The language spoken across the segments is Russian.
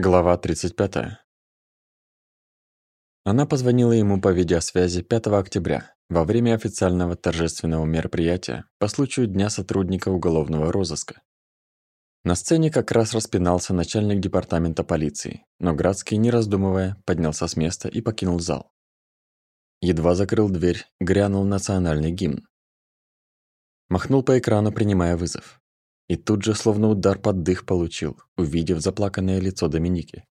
Глава 35. Она позвонила ему по видеосвязи 5 октября во время официального торжественного мероприятия по случаю Дня сотрудника уголовного розыска. На сцене как раз распинался начальник департамента полиции, но Градский, не раздумывая, поднялся с места и покинул зал. Едва закрыл дверь, грянул национальный гимн. Махнул по экрану, принимая вызов. И тут же словно удар под дых получил, увидев заплаканное лицо Доминики.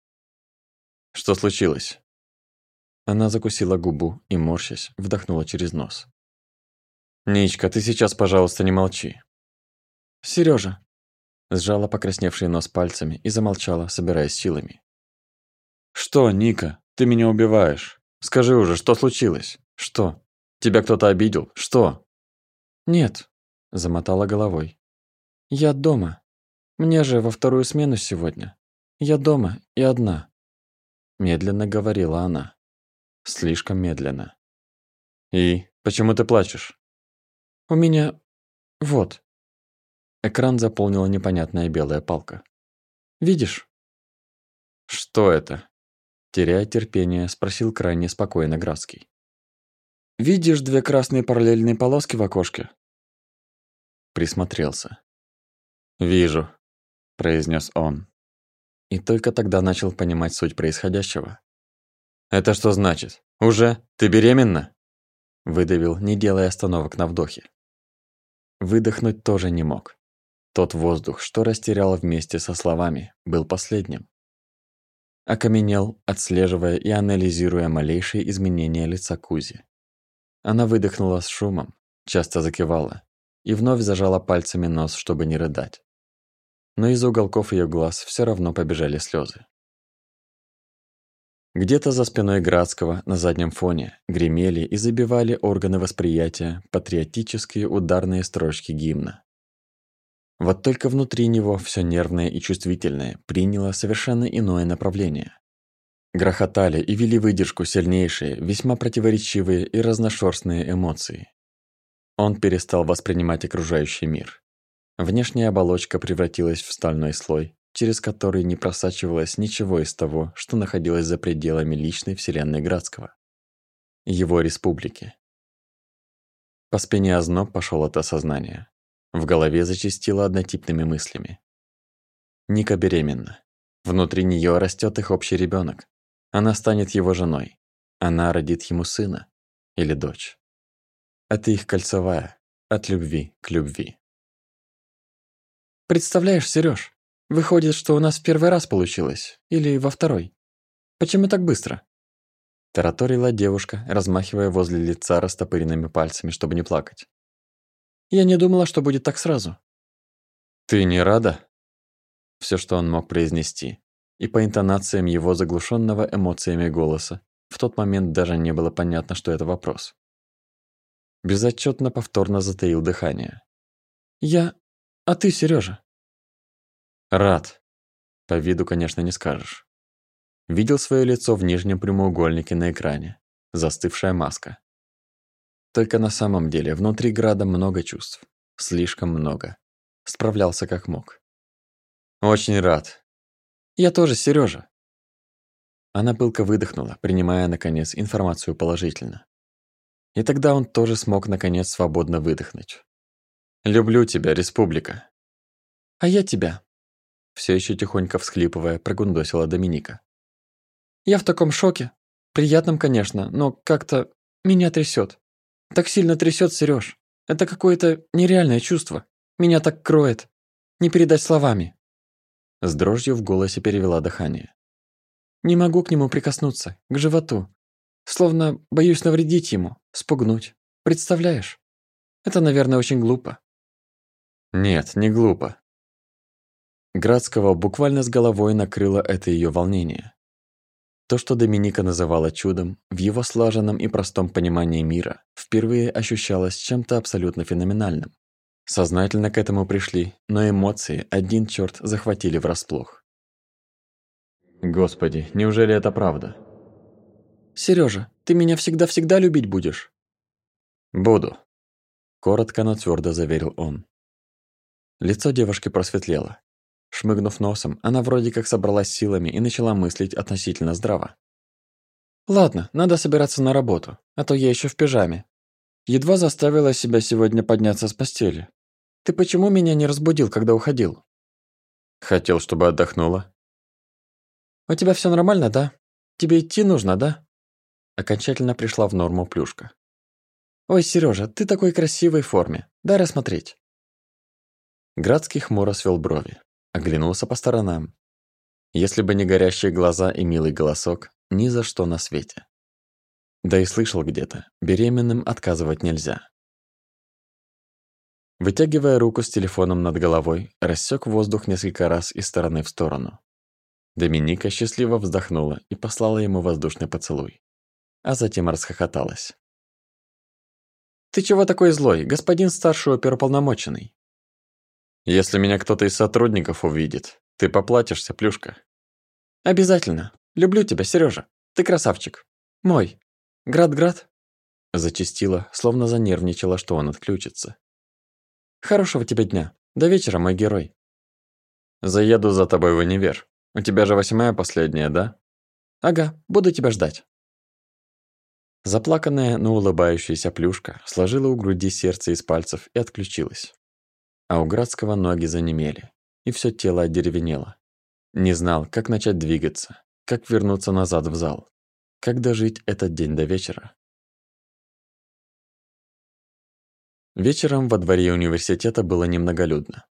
«Что случилось?» Она закусила губу и, морщась, вдохнула через нос. «Ничка, ты сейчас, пожалуйста, не молчи». «Серёжа!» Сжала покрасневший нос пальцами и замолчала, собираясь силами. «Что, Ника, ты меня убиваешь? Скажи уже, что случилось? Что? Тебя кто-то обидел? Что?» «Нет», – замотала головой. Я дома. Мне же во вторую смену сегодня. Я дома и одна. Медленно говорила она. Слишком медленно. И почему ты плачешь? У меня... Вот. Экран заполнила непонятная белая палка. Видишь? Что это? Теряя терпение, спросил крайне спокойно Градский. Видишь две красные параллельные полоски в окошке? Присмотрелся. «Вижу», – произнес он. И только тогда начал понимать суть происходящего. «Это что значит? Уже? Ты беременна?» Выдавил, не делая остановок на вдохе. Выдохнуть тоже не мог. Тот воздух, что растерял вместе со словами, был последним. Окаменел, отслеживая и анализируя малейшие изменения лица Кузи. Она выдохнула с шумом, часто закивала и вновь зажала пальцами нос, чтобы не рыдать но из уголков ее глаз все равно побежали слезы. Где-то за спиной Градского на заднем фоне гремели и забивали органы восприятия патриотические ударные строчки гимна. Вот только внутри него все нервное и чувствительное приняло совершенно иное направление. Грохотали и вели выдержку сильнейшие, весьма противоречивые и разношерстные эмоции. Он перестал воспринимать окружающий мир. Внешняя оболочка превратилась в стальной слой, через который не просачивалось ничего из того, что находилось за пределами личной вселенной Градского. Его республики. По спине озноб пошел от осознания. В голове зачастило однотипными мыслями. Ника беременна. Внутри нее растет их общий ребенок. Она станет его женой. Она родит ему сына. Или дочь. Это их кольцевая. От любви к любви. Представляешь, Серёж, выходит, что у нас в первый раз получилось. Или во второй. Почему так быстро? Тараторила девушка, размахивая возле лица растопыренными пальцами, чтобы не плакать. Я не думала, что будет так сразу. Ты не рада? Все, что он мог произнести. И по интонациям его заглушенного эмоциями голоса, в тот момент даже не было понятно, что это вопрос. Безотчетно повторно затаил дыхание. Я... А ты, Сережа? Рад. По виду, конечно, не скажешь. Видел свое лицо в нижнем прямоугольнике на экране. Застывшая маска. Только на самом деле внутри Града много чувств. Слишком много. Справлялся как мог. Очень рад. Я тоже, Сережа. Она пылко выдохнула, принимая, наконец, информацию положительно. И тогда он тоже смог, наконец, свободно выдохнуть. Люблю тебя, республика. А я тебя. Все еще тихонько всхлипывая, прогундосила Доминика. Я в таком шоке. Приятном, конечно, но как-то меня трясет. Так сильно трясет, Сереж. Это какое-то нереальное чувство. Меня так кроет. Не передать словами. С дрожью в голосе перевела дыхание. Не могу к нему прикоснуться, к животу. Словно боюсь навредить ему, спугнуть. Представляешь? Это, наверное, очень глупо. Нет, не глупо. Градского буквально с головой накрыло это ее волнение. То, что Доминика называла чудом, в его слаженном и простом понимании мира впервые ощущалось чем-то абсолютно феноменальным. Сознательно к этому пришли, но эмоции один черт захватили врасплох. Господи, неужели это правда? Сережа, ты меня всегда-всегда любить будешь? Буду. Коротко, но твердо заверил он. Лицо девушки просветлело. Шмыгнув носом, она вроде как собралась силами и начала мыслить относительно здраво. «Ладно, надо собираться на работу, а то я еще в пижаме. Едва заставила себя сегодня подняться с постели. Ты почему меня не разбудил, когда уходил?» «Хотел, чтобы отдохнула». «У тебя все нормально, да? Тебе идти нужно, да?» Окончательно пришла в норму плюшка. «Ой, Сережа, ты такой красивой форме. Дай рассмотреть». Градский хмуро свел брови, оглянулся по сторонам. Если бы не горящие глаза и милый голосок, ни за что на свете. Да и слышал где-то, беременным отказывать нельзя. Вытягивая руку с телефоном над головой, рассек воздух несколько раз из стороны в сторону. Доминика счастливо вздохнула и послала ему воздушный поцелуй. А затем расхохоталась. «Ты чего такой злой, господин старший оперуполномоченный?» «Если меня кто-то из сотрудников увидит, ты поплатишься, плюшка». «Обязательно. Люблю тебя, Сережа. Ты красавчик. Мой. Град-град?» Зачастила, словно занервничала, что он отключится. «Хорошего тебе дня. До вечера, мой герой». «Заеду за тобой в универ. У тебя же восьмая последняя, да?» «Ага, буду тебя ждать». Заплаканная, но улыбающаяся плюшка сложила у груди сердце из пальцев и отключилась. А у Градского ноги занемели, и все тело одеревенело. Не знал, как начать двигаться, как вернуться назад в зал, как дожить этот день до вечера. Вечером во дворе университета было немноголюдно.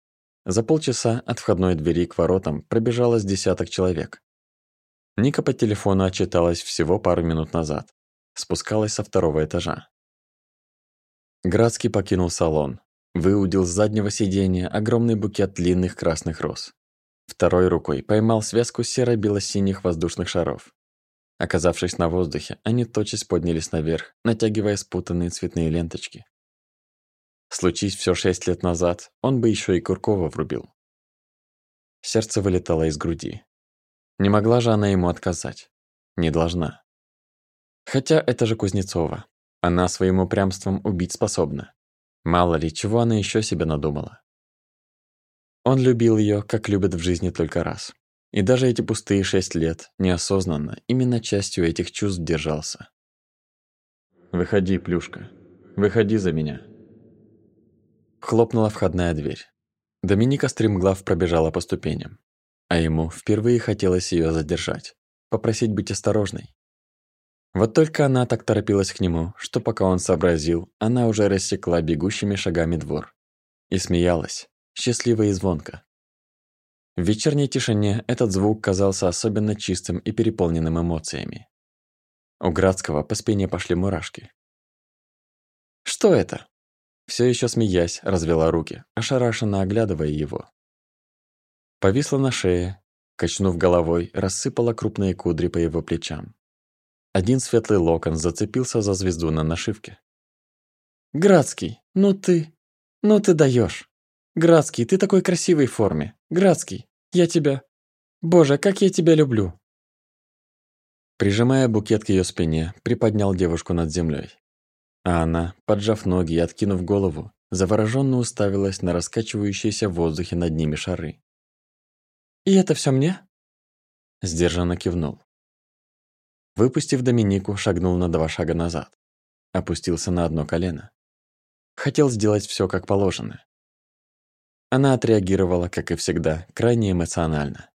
За полчаса от входной двери к воротам пробежало с десяток человек. Ника по телефону отчиталась всего пару минут назад, спускалась со второго этажа. Градский покинул салон, выудил с заднего сиденья огромный букет длинных красных роз. Второй рукой поймал связку серо-бело-синих воздушных шаров. Оказавшись на воздухе, они тотчас поднялись наверх, натягивая спутанные цветные ленточки. Случись все шесть лет назад, он бы еще и Куркова врубил. Сердце вылетало из груди. Не могла же она ему отказать. Не должна. Хотя это же Кузнецова. Она своим упрямством убить способна. Мало ли, чего она еще себе надумала. Он любил ее, как любят в жизни только раз. И даже эти пустые шесть лет, неосознанно, именно частью этих чувств держался. «Выходи, плюшка. Выходи за меня». Хлопнула входная дверь. Доминика стремглав пробежала по ступеням. А ему впервые хотелось ее задержать, попросить быть осторожной. Вот только она так торопилась к нему, что пока он сообразил, она уже рассекла бегущими шагами двор. И смеялась, счастливо и звонко. В вечерней тишине этот звук казался особенно чистым и переполненным эмоциями. У Градского по спине пошли мурашки. «Что это?» Все еще смеясь, развела руки, ошарашенно оглядывая его. Повисла на шее, качнув головой, рассыпала крупные кудри по его плечам. Один светлый локон зацепился за звезду на нашивке. «Градский, ну ты... ну ты даешь. Градский, ты такой красивой форме. Градский, я тебя... Боже, как я тебя люблю!» Прижимая букет к ее спине, приподнял девушку над землей. А она, поджав ноги и откинув голову, завороженно уставилась на раскачивающиеся в воздухе над ними шары. «И это все мне?» Сдержанно кивнул. Выпустив Доминику, шагнул на два шага назад. Опустился на одно колено. Хотел сделать все как положено. Она отреагировала, как и всегда, крайне эмоционально.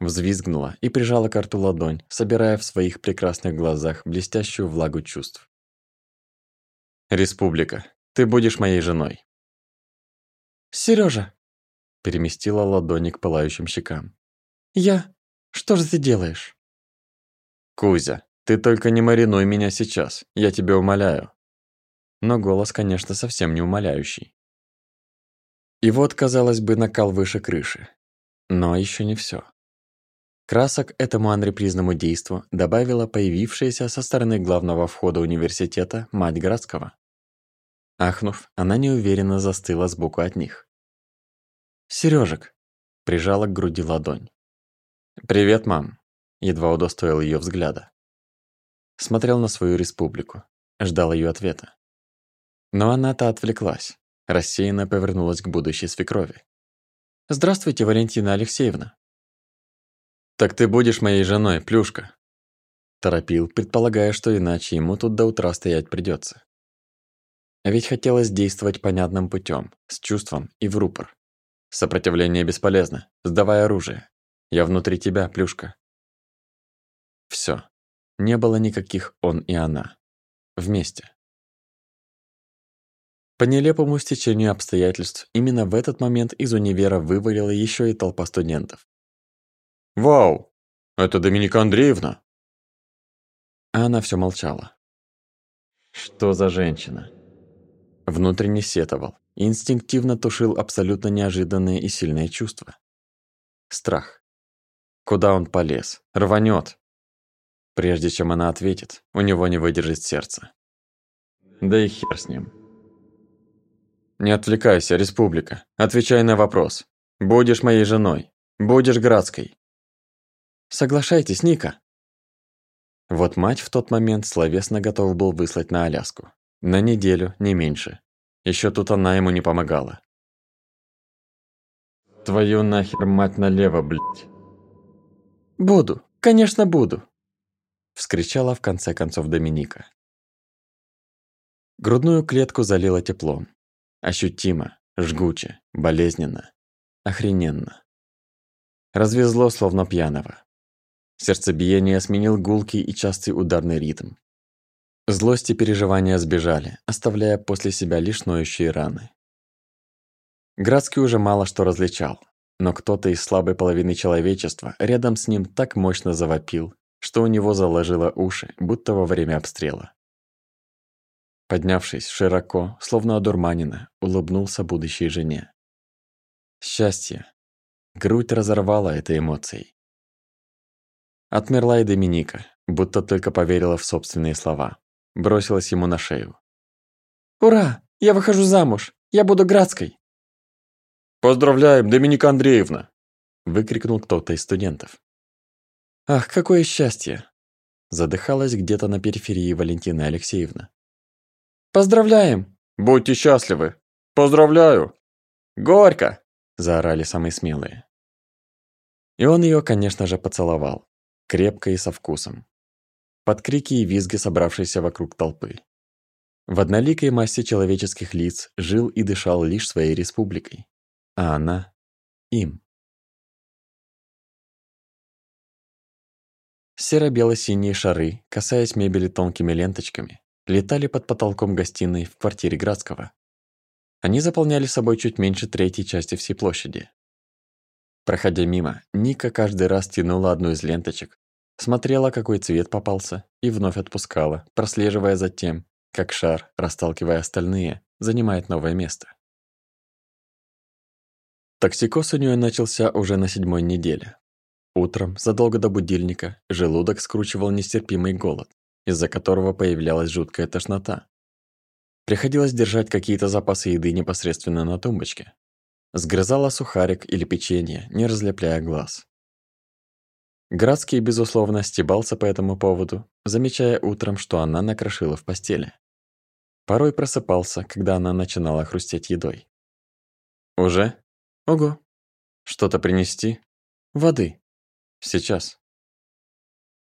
Взвизгнула и прижала к рту ладонь, собирая в своих прекрасных глазах блестящую влагу чувств. «Республика, ты будешь моей женой». «Серёжа!» Переместила ладони к пылающим щекам. «Я? Что же ты делаешь?» «Кузя, ты только не маринуй меня сейчас, я тебя умоляю». Но голос, конечно, совсем не умоляющий. И вот, казалось бы, накал выше крыши. Но еще не все. Красок этому анрепризному действу добавила появившаяся со стороны главного входа университета мать городского. Ахнув, она неуверенно застыла сбоку от них. «Серёжек!» – прижала к груди ладонь. «Привет, мам!» Едва удостоил ее взгляда. Смотрел на свою республику, ждал ее ответа. Но она-то отвлеклась, рассеянно повернулась к будущей свекрови. Здравствуйте, Валентина Алексеевна. Так ты будешь моей женой, плюшка. Торопил, предполагая, что иначе ему тут до утра стоять придется. Ведь хотелось действовать понятным путем, с чувством и в рупор. Сопротивление бесполезно. Сдавай оружие. Я внутри тебя, плюшка. Все. Не было никаких он и она. Вместе. По нелепому стечению обстоятельств, именно в этот момент из универа вывалила еще и толпа студентов. «Вау! Это Доминика Андреевна!» А она все молчала. Что за женщина? Внутренне сетовал, инстинктивно тушил абсолютно неожиданные и сильные чувства. Страх. Куда он полез? Рванет. Прежде чем она ответит, у него не выдержит сердце. Да и хер с ним. Не отвлекайся, республика. Отвечай на вопрос. Будешь моей женой. Будешь Градской. Соглашайтесь, Ника. Вот мать в тот момент словесно готов был выслать на Аляску. На неделю, не меньше. Еще тут она ему не помогала. Твою нахер мать налево, блядь. Буду, конечно, буду. Вскричала в конце концов Доминика. Грудную клетку залило теплом. Ощутимо, жгуче, болезненно, охрененно. Развезло, словно пьяного. Сердцебиение сменил гулкий и частый ударный ритм. Злость и переживания сбежали, оставляя после себя лишь ноющие раны. Градский уже мало что различал, но кто-то из слабой половины человечества рядом с ним так мощно завопил, что у него заложило уши, будто во время обстрела. Поднявшись широко, словно одурманенно, улыбнулся будущей жене. Счастье. Грудь разорвала этой эмоцией. Отмерла и Доминика, будто только поверила в собственные слова бросилась ему на шею. «Ура! Я выхожу замуж! Я буду Градской!» «Поздравляем, Доминика Андреевна!» выкрикнул кто-то из студентов. «Ах, какое счастье!» задыхалась где-то на периферии Валентина Алексеевна. «Поздравляем!» «Будьте счастливы! Поздравляю!» «Горько!» – заорали самые смелые. И он ее, конечно же, поцеловал. Крепко и со вкусом под крики и визги собравшейся вокруг толпы. В одноликой массе человеческих лиц жил и дышал лишь своей республикой, а она – им. Серо-бело-синие шары, касаясь мебели тонкими ленточками, летали под потолком гостиной в квартире Градского. Они заполняли собой чуть меньше третьей части всей площади. Проходя мимо, Ника каждый раз тянула одну из ленточек, Смотрела, какой цвет попался, и вновь отпускала, прослеживая за тем, как шар, расталкивая остальные, занимает новое место. Токсикоз у нее начался уже на седьмой неделе. Утром, задолго до будильника, желудок скручивал нестерпимый голод, из-за которого появлялась жуткая тошнота. Приходилось держать какие-то запасы еды непосредственно на тумбочке. Сгрызала сухарик или печенье, не разлепляя глаз. Градский, безусловно, стебался по этому поводу, замечая утром, что она накрошила в постели. Порой просыпался, когда она начинала хрустеть едой. «Уже? Ого! Что-то принести? Воды. Сейчас».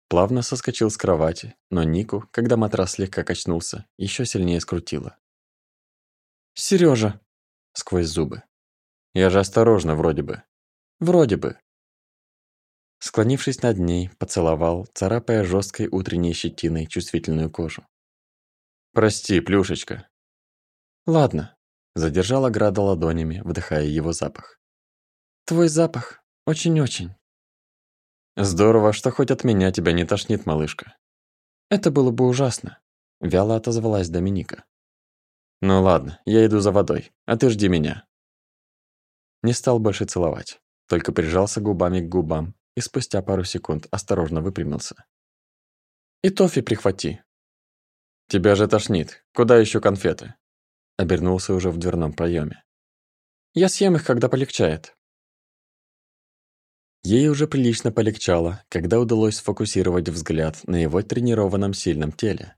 Плавно соскочил с кровати, но Нику, когда матрас слегка качнулся, еще сильнее скрутило. «Серёжа!» — сквозь зубы. «Я же осторожно, вроде бы». «Вроде бы», Склонившись над ней, поцеловал, царапая жесткой утренней щетиной чувствительную кожу. «Прости, плюшечка». «Ладно», — задержала Града ладонями, вдыхая его запах. «Твой запах очень-очень». «Здорово, что хоть от меня тебя не тошнит, малышка». «Это было бы ужасно», — вяло отозвалась Доминика. «Ну ладно, я иду за водой, а ты жди меня». Не стал больше целовать, только прижался губами к губам, и спустя пару секунд осторожно выпрямился. «И тофи прихвати». «Тебя же тошнит. Куда еще конфеты?» Обернулся уже в дверном проеме. «Я съем их, когда полегчает». Ей уже прилично полегчало, когда удалось сфокусировать взгляд на его тренированном сильном теле.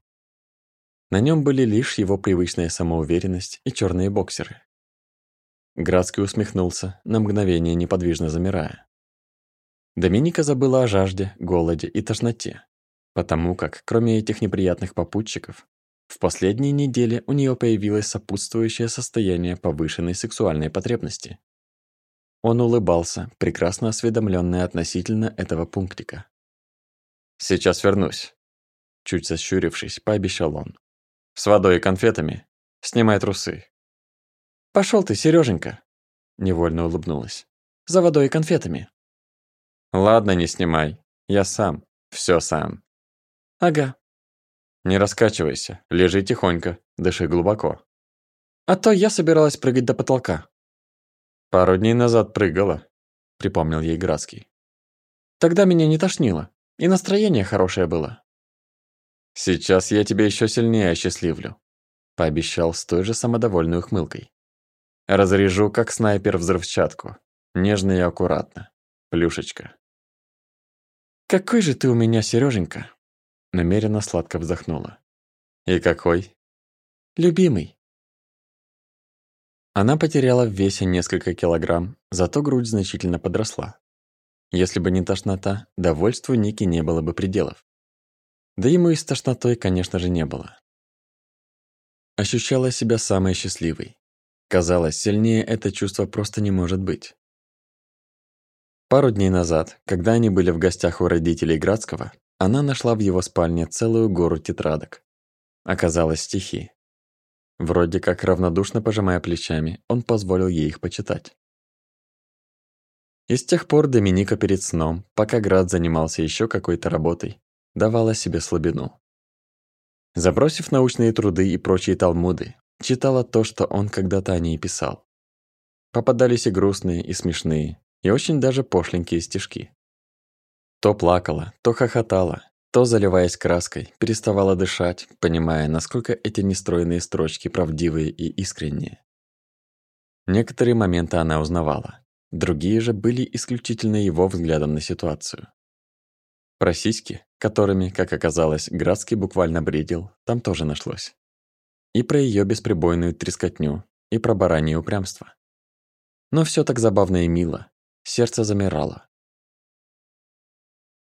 На нем были лишь его привычная самоуверенность и черные боксеры. Градский усмехнулся, на мгновение неподвижно замирая. Доминика забыла о жажде, голоде и тошноте, потому как, кроме этих неприятных попутчиков, в последние недели у нее появилось сопутствующее состояние повышенной сексуальной потребности. Он улыбался, прекрасно осведомленный относительно этого пунктика. «Сейчас вернусь», – чуть сощурившись, пообещал он. «С водой и конфетами. Снимай трусы». Пошел ты, Сереженька, невольно улыбнулась. «За водой и конфетами». «Ладно, не снимай. Я сам. Все сам». «Ага». «Не раскачивайся. Лежи тихонько. Дыши глубоко». «А то я собиралась прыгать до потолка». «Пару дней назад прыгала», — припомнил ей Градский. «Тогда меня не тошнило, и настроение хорошее было». «Сейчас я тебя еще сильнее осчастливлю», — пообещал с той же самодовольной ухмылкой. «Разрежу, как снайпер, взрывчатку. Нежно и аккуратно. Плюшечка». «Какой же ты у меня, Сереженька!» Намеренно сладко вздохнула. «И какой?» «Любимый». Она потеряла в весе несколько килограмм, зато грудь значительно подросла. Если бы не тошнота, довольству Ники не было бы пределов. Да ему и с тошнотой, конечно же, не было. Ощущала себя самой счастливой. Казалось, сильнее это чувство просто не может быть. Пару дней назад, когда они были в гостях у родителей Градского, она нашла в его спальне целую гору тетрадок. Оказалось, стихи. Вроде как равнодушно пожимая плечами, он позволил ей их почитать. И с тех пор Доминика перед сном, пока Град занимался еще какой-то работой, давала себе слабину. Забросив научные труды и прочие талмуды, читала то, что он когда-то о ней писал. Попадались и грустные, и смешные, и очень даже пошленькие стишки. То плакала, то хохотала, то, заливаясь краской, переставала дышать, понимая, насколько эти нестройные строчки правдивые и искренние. Некоторые моменты она узнавала, другие же были исключительно его взглядом на ситуацию. Про сиськи, которыми, как оказалось, Градский буквально бредил, там тоже нашлось. И про ее бесприбойную трескотню, и про баранье упрямство. Но все так забавно и мило, сердце замирало.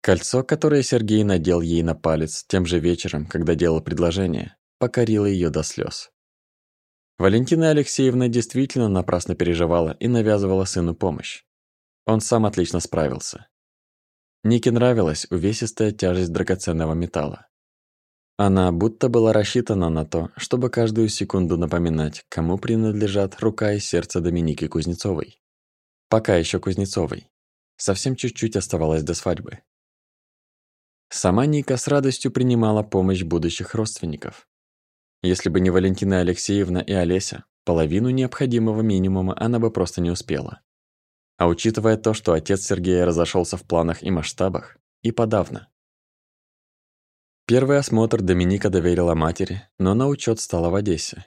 Кольцо, которое Сергей надел ей на палец тем же вечером, когда делал предложение, покорило ее до слез. Валентина Алексеевна действительно напрасно переживала и навязывала сыну помощь. Он сам отлично справился. Нике нравилась увесистая тяжесть драгоценного металла. Она будто была рассчитана на то, чтобы каждую секунду напоминать, кому принадлежат рука и сердце Доминики Кузнецовой. Пока еще Кузнецовой. Совсем чуть-чуть оставалось до свадьбы. Сама Ника с радостью принимала помощь будущих родственников. Если бы не Валентина Алексеевна и Олеся, половину необходимого минимума она бы просто не успела. А учитывая то, что отец Сергея разошелся в планах и масштабах, и подавно. Первый осмотр Доминика доверила матери, но на учет стала в Одессе.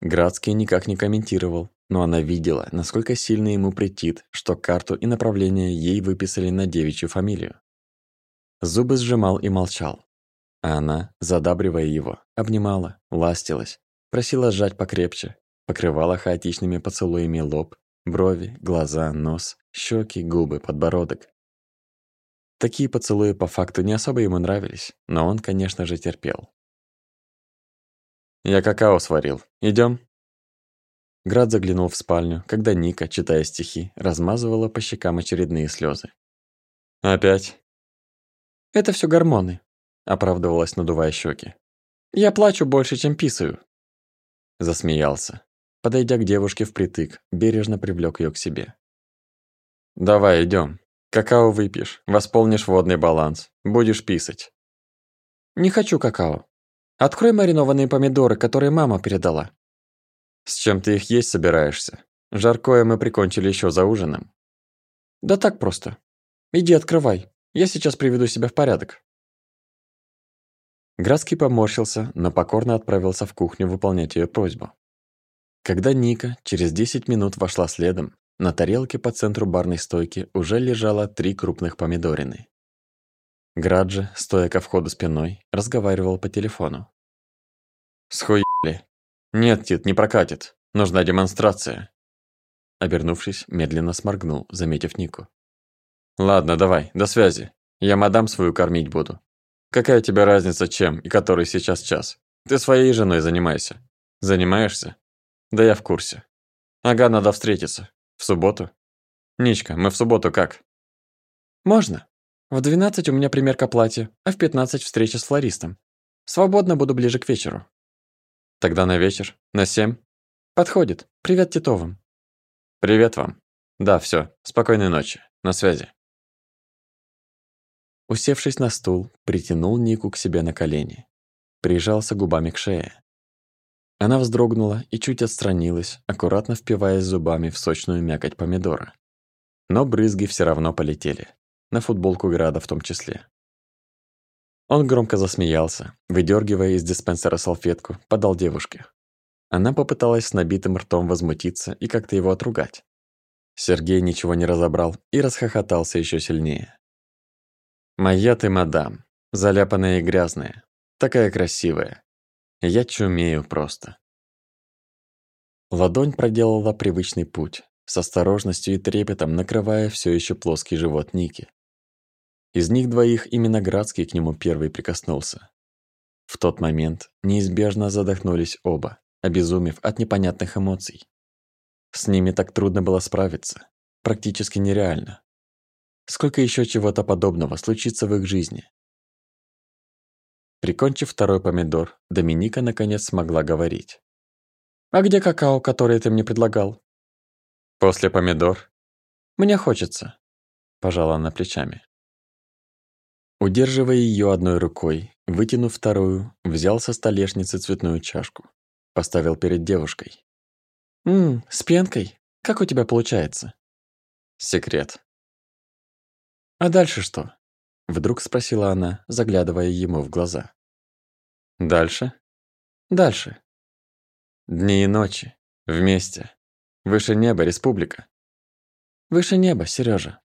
Градский никак не комментировал, но она видела, насколько сильно ему претит, что карту и направление ей выписали на девичью фамилию. Зубы сжимал и молчал. А она, задабривая его, обнимала, ластилась, просила сжать покрепче, покрывала хаотичными поцелуями лоб, брови, глаза, нос, щеки, губы, подбородок. Такие поцелуи по факту не особо ему нравились, но он, конечно же, терпел. «Я какао сварил. Идем. Град заглянул в спальню, когда Ника, читая стихи, размазывала по щекам очередные слезы. «Опять?» Это все гормоны, оправдывалась, надувая щеки. Я плачу больше, чем писаю. Засмеялся. Подойдя к девушке впритык, бережно привлек ее к себе. Давай, идем. Какао выпьешь, восполнишь водный баланс, будешь писать. Не хочу какао. Открой маринованные помидоры, которые мама передала. С чем ты их есть собираешься? Жаркое мы прикончили еще за ужином. Да так просто. Иди открывай. Я сейчас приведу себя в порядок». Градский поморщился, но покорно отправился в кухню выполнять ее просьбу. Когда Ника через 10 минут вошла следом, на тарелке по центру барной стойки уже лежало три крупных помидорины. Граджи, стоя ко входу спиной, разговаривал по телефону. «Схуяли. Нет, Тит, не прокатит. Нужна демонстрация». Обернувшись, медленно сморгнул, заметив Нику. «Ладно, давай, до связи. Я мадам свою кормить буду. Какая тебе разница, чем и который сейчас час? Ты своей женой занимайся. Занимаешься? Да я в курсе. Ага, надо встретиться. В субботу? Ничка, мы в субботу как? Можно. В 12 у меня примерка платья, а в 15 встреча с флористом. Свободно буду ближе к вечеру. Тогда на вечер? На семь? Подходит. Привет Титовым. Привет вам. Да, все. Спокойной ночи. На связи. Усевшись на стул, притянул Нику к себе на колени. Прижался губами к шее. Она вздрогнула и чуть отстранилась, аккуратно впиваясь зубами в сочную мякоть помидора. Но брызги все равно полетели. На футболку Града в том числе. Он громко засмеялся, выдергивая из диспенсера салфетку, подал девушке. Она попыталась с набитым ртом возмутиться и как-то его отругать. Сергей ничего не разобрал и расхохотался еще сильнее. «Моя ты, мадам, заляпанная и грязная, такая красивая. Я чумею просто». Ладонь проделала привычный путь, с осторожностью и трепетом накрывая все еще плоский живот Ники. Из них двоих именно Градский к нему первый прикоснулся. В тот момент неизбежно задохнулись оба, обезумев от непонятных эмоций. С ними так трудно было справиться, практически нереально. Сколько еще чего-то подобного случится в их жизни? Прикончив второй помидор, Доминика наконец смогла говорить. «А где какао, которое ты мне предлагал?» «После помидор?» «Мне хочется», – пожала она плечами. Удерживая ее одной рукой, вытянув вторую, взял со столешницы цветную чашку. Поставил перед девушкой. «Ммм, с пенкой? Как у тебя получается?» «Секрет», «А дальше что?» – вдруг спросила она, заглядывая ему в глаза. «Дальше?» «Дальше». «Дни и ночи. Вместе. Выше неба, республика». «Выше неба, Сережа.